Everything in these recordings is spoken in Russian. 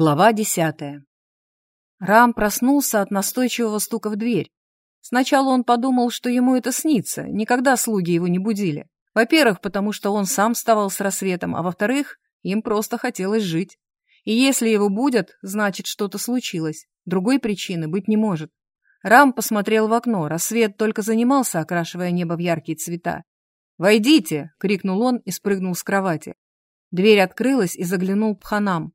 Глава десятая. Рам проснулся от настойчивого стука в дверь. Сначала он подумал, что ему это снится, никогда слуги его не будили. Во-первых, потому что он сам вставал с рассветом, а во-вторых, им просто хотелось жить. И если его будят, значит, что-то случилось. Другой причины быть не может. Рам посмотрел в окно, рассвет только занимался, окрашивая небо в яркие цвета. «Войдите!» — крикнул он и спрыгнул с кровати. Дверь открылась и заглянул Пханам.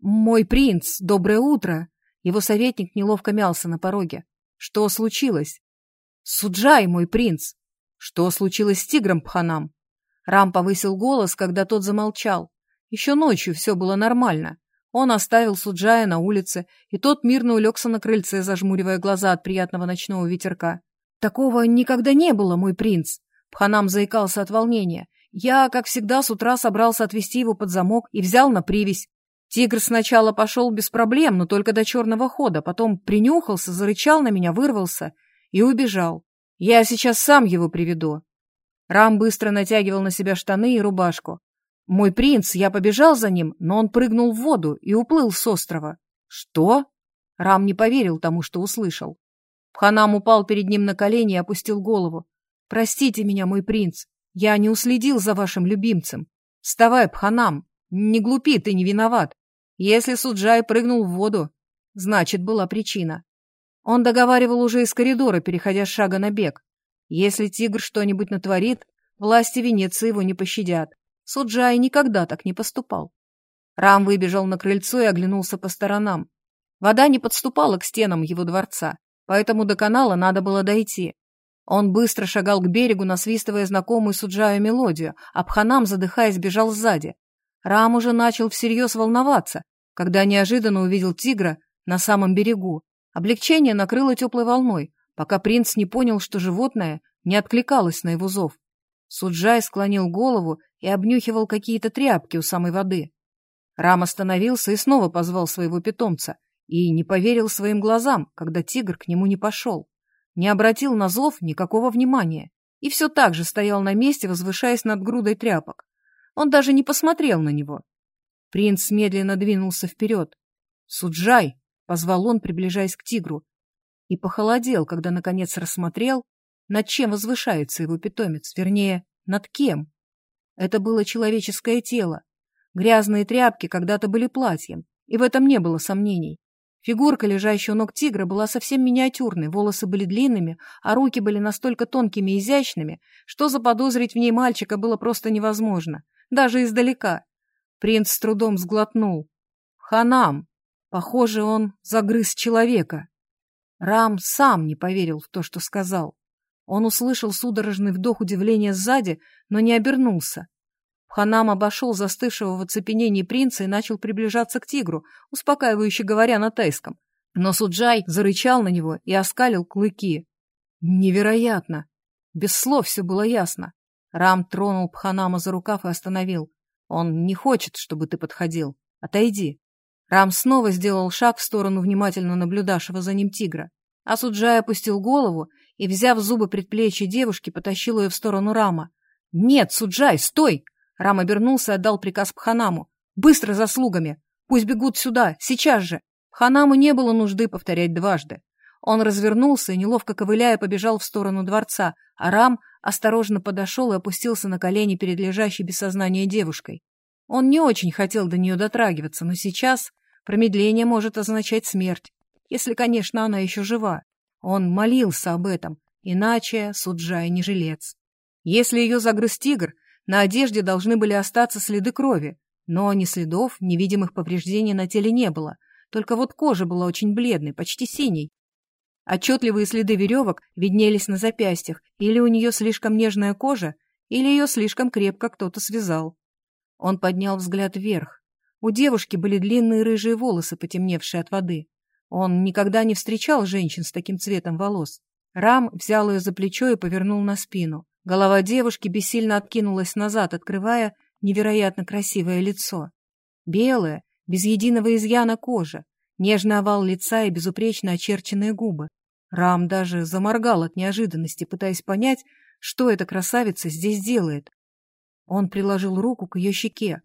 «Мой принц, доброе утро!» Его советник неловко мялся на пороге. «Что случилось?» «Суджай, мой принц!» «Что случилось с тигром Пханам?» Рам повысил голос, когда тот замолчал. Еще ночью все было нормально. Он оставил Суджая на улице, и тот мирно улегся на крыльце, зажмуривая глаза от приятного ночного ветерка. «Такого никогда не было, мой принц!» Пханам заикался от волнения. «Я, как всегда, с утра собрался отвезти его под замок и взял на привязь. Тигр сначала пошел без проблем, но только до черного хода, потом принюхался, зарычал на меня, вырвался и убежал. Я сейчас сам его приведу. Рам быстро натягивал на себя штаны и рубашку. Мой принц, я побежал за ним, но он прыгнул в воду и уплыл с острова. Что? Рам не поверил тому, что услышал. Пханам упал перед ним на колени и опустил голову. «Простите меня, мой принц, я не уследил за вашим любимцем. Вставай, Пханам, не глупи, ты не виноват. Если Суджай прыгнул в воду, значит, была причина. Он договаривал уже из коридора, переходя с шага на бег. Если тигр что-нибудь натворит, власти Венеции его не пощадят. Суджай никогда так не поступал. Рам выбежал на крыльцо и оглянулся по сторонам. Вода не подступала к стенам его дворца, поэтому до канала надо было дойти. Он быстро шагал к берегу, насвистывая знакомую Суджаю мелодию, а Пханам, задыхаясь, бежал сзади. Рам уже начал всерьез волноваться, когда неожиданно увидел тигра на самом берегу. Облегчение накрыло теплой волной, пока принц не понял, что животное не откликалось на его зов. Суджай склонил голову и обнюхивал какие-то тряпки у самой воды. Рам остановился и снова позвал своего питомца, и не поверил своим глазам, когда тигр к нему не пошел. Не обратил на зов никакого внимания и все так же стоял на месте, возвышаясь над грудой тряпок. Он даже не посмотрел на него. Принц медленно двинулся вперед. «Суджай!» — позвал он, приближаясь к тигру. И похолодел, когда, наконец, рассмотрел, над чем возвышается его питомец, вернее, над кем. Это было человеческое тело. Грязные тряпки когда-то были платьем, и в этом не было сомнений. Фигурка, лежащая у ног тигра, была совсем миниатюрной, волосы были длинными, а руки были настолько тонкими и изящными, что заподозрить в ней мальчика было просто невозможно даже издалека. Принц с трудом сглотнул. Ханам! Похоже, он загрыз человека. Рам сам не поверил в то, что сказал. Он услышал судорожный вдох удивления сзади, но не обернулся. Ханам обошел застывшего в оцепенении принца и начал приближаться к тигру, успокаивающе говоря на тайском. Но Суджай зарычал на него и оскалил клыки. Невероятно! Без слов все было ясно. Рам тронул Пханама за рукав и остановил. «Он не хочет, чтобы ты подходил. Отойди». Рам снова сделал шаг в сторону внимательно наблюдавшего за ним тигра. А Суджай опустил голову и, взяв зубы предплечья девушки, потащил ее в сторону Рама. «Нет, Суджай, стой!» Рам обернулся и отдал приказ Пханаму. «Быстро за слугами! Пусть бегут сюда, сейчас же!» Пханаму не было нужды повторять дважды. Он развернулся и, неловко ковыляя, побежал в сторону дворца, а Рам осторожно подошел и опустился на колени перед лежащей без сознания девушкой. Он не очень хотел до нее дотрагиваться, но сейчас промедление может означать смерть, если, конечно, она еще жива. Он молился об этом, иначе Суджай не жилец. Если ее загрыз тигр, на одежде должны были остаться следы крови, но ни следов, ни видимых повреждений на теле не было, только вот кожа была очень бледной, почти синей, Отчетливые следы веревок виднелись на запястьях, или у нее слишком нежная кожа, или ее слишком крепко кто-то связал. Он поднял взгляд вверх. У девушки были длинные рыжие волосы, потемневшие от воды. Он никогда не встречал женщин с таким цветом волос. Рам взял ее за плечо и повернул на спину. Голова девушки бессильно откинулась назад, открывая невероятно красивое лицо. Белое, без единого изъяна кожа, нежный овал лица и безупречно очерченные губы. Рам даже заморгал от неожиданности, пытаясь понять, что эта красавица здесь делает. Он приложил руку к ее щеке.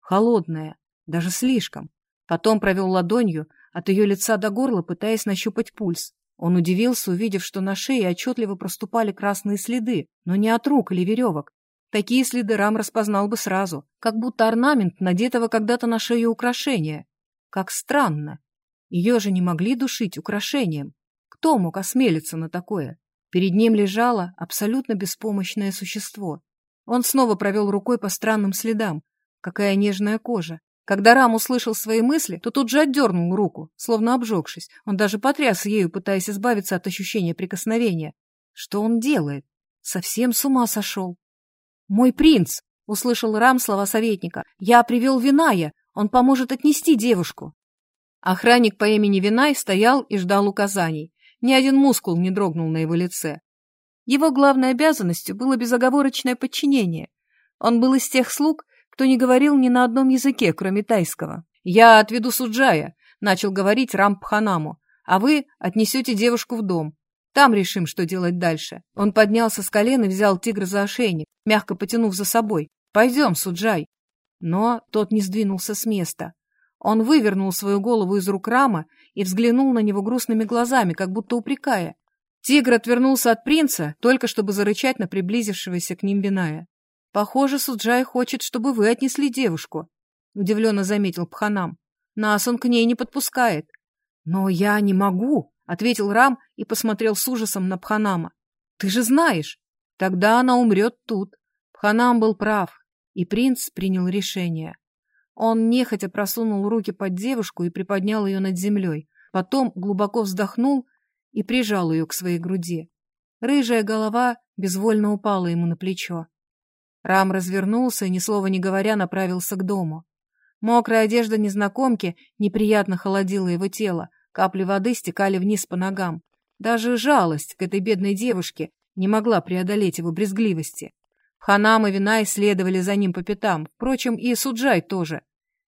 Холодная, даже слишком. Потом провел ладонью от ее лица до горла, пытаясь нащупать пульс. Он удивился, увидев, что на шее отчетливо проступали красные следы, но не от рук или веревок. Такие следы Рам распознал бы сразу, как будто орнамент надетого когда-то на шею украшения. Как странно. Ее же не могли душить украшением. Кто мог осмелиться на такое? Перед ним лежало абсолютно беспомощное существо. Он снова провел рукой по странным следам. Какая нежная кожа. Когда Рам услышал свои мысли, то тут же отдернул руку, словно обжегшись. Он даже потряс ею, пытаясь избавиться от ощущения прикосновения. Что он делает? Совсем с ума сошел. «Мой принц!» — услышал Рам слова советника. «Я привел Виная. Он поможет отнести девушку». Охранник по имени Винай стоял и ждал указаний. Ни один мускул не дрогнул на его лице. Его главной обязанностью было безоговорочное подчинение. Он был из тех слуг, кто не говорил ни на одном языке, кроме тайского. «Я отведу Суджая», — начал говорить Рампханаму, «а вы отнесете девушку в дом. Там решим, что делать дальше». Он поднялся с колен и взял тигра за ошейник, мягко потянув за собой. «Пойдем, Суджай». Но тот не сдвинулся с места. Он вывернул свою голову из рук Рама и взглянул на него грустными глазами, как будто упрекая. Тигр отвернулся от принца, только чтобы зарычать на приблизившегося к ним Биная. «Похоже, Суджай хочет, чтобы вы отнесли девушку», — удивленно заметил Пханам. «Нас он к ней не подпускает». «Но я не могу», — ответил Рам и посмотрел с ужасом на Пханама. «Ты же знаешь, тогда она умрет тут». Пханам был прав, и принц принял решение. Он нехотя просунул руки под девушку и приподнял ее над землей, потом глубоко вздохнул и прижал ее к своей груди. Рыжая голова безвольно упала ему на плечо. Рам развернулся и, ни слова не говоря, направился к дому. Мокрая одежда незнакомки неприятно холодила его тело, капли воды стекали вниз по ногам. Даже жалость к этой бедной девушке не могла преодолеть его брезгливости. Ханам и Вина исследовали за ним по пятам, впрочем, и Суджай тоже.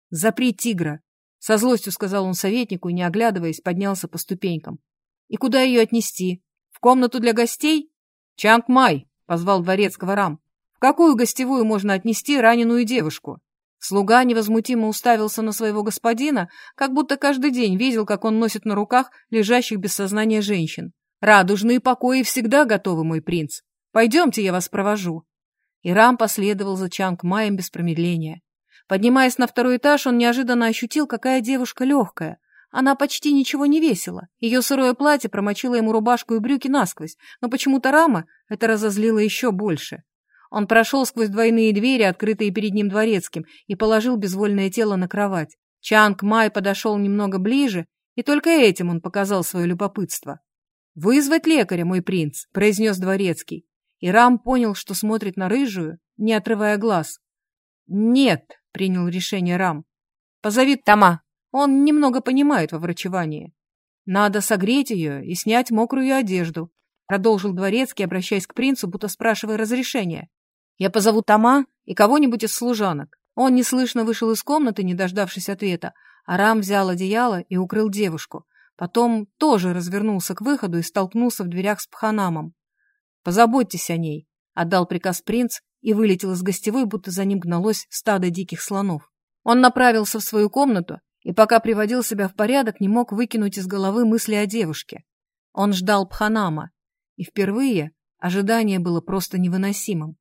«Запри тигра!» — со злостью сказал он советнику и, не оглядываясь, поднялся по ступенькам. «И куда ее отнести? В комнату для гостей?» «Чанг Май!» — позвал дворецкого Рам. В какую гостевую можно отнести раненую девушку? Слуга невозмутимо уставился на своего господина, как будто каждый день видел, как он носит на руках лежащих без сознания женщин. «Радужные покои всегда готовы, мой принц. Пойдемте, я вас провожу». Ирам последовал за Чанг Маем без промедления. Поднимаясь на второй этаж, он неожиданно ощутил, какая девушка легкая. Она почти ничего не весила. Ее сырое платье промочило ему рубашку и брюки насквозь, но почему-то Рама это разозлило еще больше. Он прошел сквозь двойные двери, открытые перед ним дворецким, и положил безвольное тело на кровать. Чанг Май подошел немного ближе, и только этим он показал свое любопытство. «Вызвать лекаря, мой принц», — произнес дворецкий. И Рам понял, что смотрит на рыжую, не отрывая глаз. «Нет», — принял решение Рам. «Позови Тома. Он немного понимает во врачевании. Надо согреть ее и снять мокрую одежду», — продолжил дворецкий, обращаясь к принцу, будто спрашивая разрешения. Я позову Тома и кого-нибудь из служанок. Он неслышно вышел из комнаты, не дождавшись ответа. Арам взял одеяло и укрыл девушку. Потом тоже развернулся к выходу и столкнулся в дверях с Пханамом. «Позаботьтесь о ней», — отдал приказ принц и вылетел из гостевой, будто за ним гналось стадо диких слонов. Он направился в свою комнату и, пока приводил себя в порядок, не мог выкинуть из головы мысли о девушке. Он ждал Пханама, и впервые ожидание было просто невыносимым.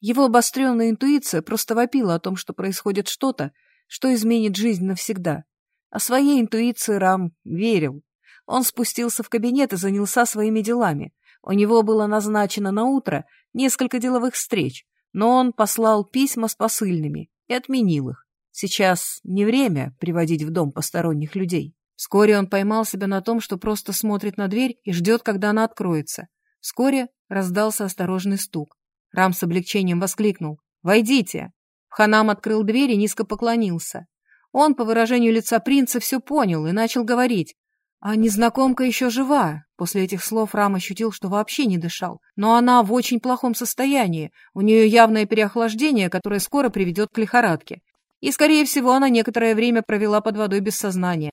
Его обостренная интуиция просто вопила о том, что происходит что-то, что изменит жизнь навсегда. А своей интуиции Рам верил. Он спустился в кабинет и занялся своими делами. У него было назначено на утро несколько деловых встреч, но он послал письма с посыльными и отменил их. Сейчас не время приводить в дом посторонних людей. Вскоре он поймал себя на том, что просто смотрит на дверь и ждет, когда она откроется. Вскоре раздался осторожный стук. Рам с облегчением воскликнул. «Войдите!» Ханам открыл дверь и низко поклонился. Он, по выражению лица принца, все понял и начал говорить. А незнакомка еще жива. После этих слов Рам ощутил, что вообще не дышал. Но она в очень плохом состоянии. У нее явное переохлаждение, которое скоро приведет к лихорадке. И, скорее всего, она некоторое время провела под водой без сознания.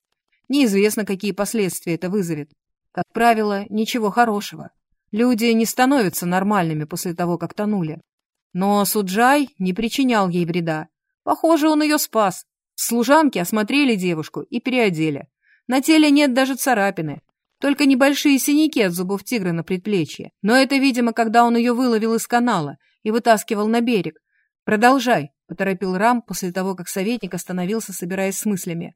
Неизвестно, какие последствия это вызовет. Как правило, ничего хорошего. Люди не становятся нормальными после того, как тонули. Но Суджай не причинял ей вреда. Похоже, он ее спас. Служанки осмотрели девушку и переодели. На теле нет даже царапины, только небольшие синяки от зубов тигра на предплечье. Но это, видимо, когда он ее выловил из канала и вытаскивал на берег. «Продолжай», — поторопил Рам после того, как советник остановился, собираясь с мыслями.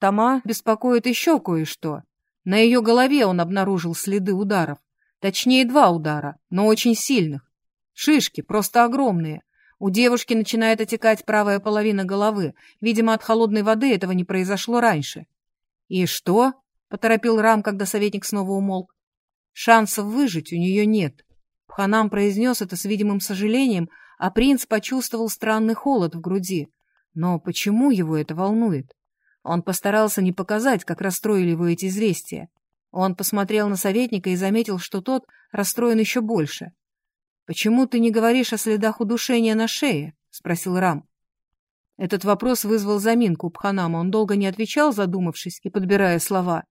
Тома беспокоит еще кое-что. На ее голове он обнаружил следы ударов. Точнее, два удара, но очень сильных. Шишки, просто огромные. У девушки начинает отекать правая половина головы. Видимо, от холодной воды этого не произошло раньше. «И что?» — поторопил Рам, когда советник снова умолк. «Шансов выжить у нее нет». Пханам произнес это с видимым сожалением, а принц почувствовал странный холод в груди. Но почему его это волнует? Он постарался не показать, как расстроили его эти известия. Он посмотрел на советника и заметил, что тот расстроен еще больше. «Почему ты не говоришь о следах удушения на шее?» — спросил Рам. Этот вопрос вызвал заминку у Пханама. Он долго не отвечал, задумавшись и подбирая слова.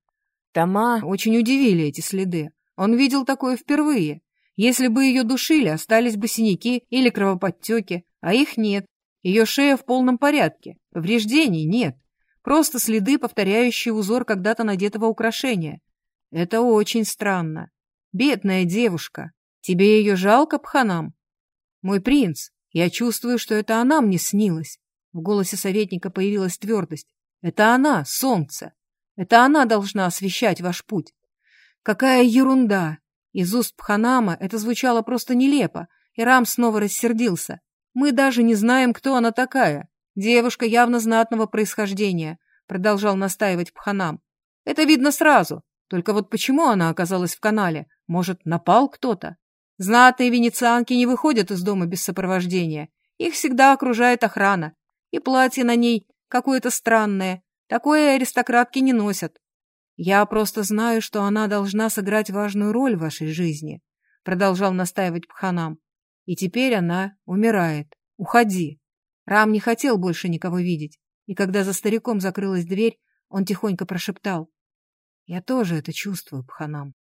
Тома очень удивили эти следы. Он видел такое впервые. Если бы ее душили, остались бы синяки или кровоподтеки, а их нет. Ее шея в полном порядке, повреждений нет. Просто следы, повторяющие узор когда-то надетого украшения. Это очень странно. Бедная девушка. Тебе ее жалко, Пханам? Мой принц, я чувствую, что это она мне снилась. В голосе советника появилась твердость. Это она, солнце. Это она должна освещать ваш путь. Какая ерунда! Из уст Пханама это звучало просто нелепо, и Рам снова рассердился. Мы даже не знаем, кто она такая. Девушка явно знатного происхождения, продолжал настаивать Пханам. Это видно сразу. Только вот почему она оказалась в канале? Может, напал кто-то? Знатные венецианки не выходят из дома без сопровождения. Их всегда окружает охрана. И платье на ней какое-то странное. Такое аристократки не носят. Я просто знаю, что она должна сыграть важную роль в вашей жизни, продолжал настаивать Пханам. И теперь она умирает. Уходи. Рам не хотел больше никого видеть, и когда за стариком закрылась дверь, он тихонько прошептал. Я тоже это чувствую, Пханам.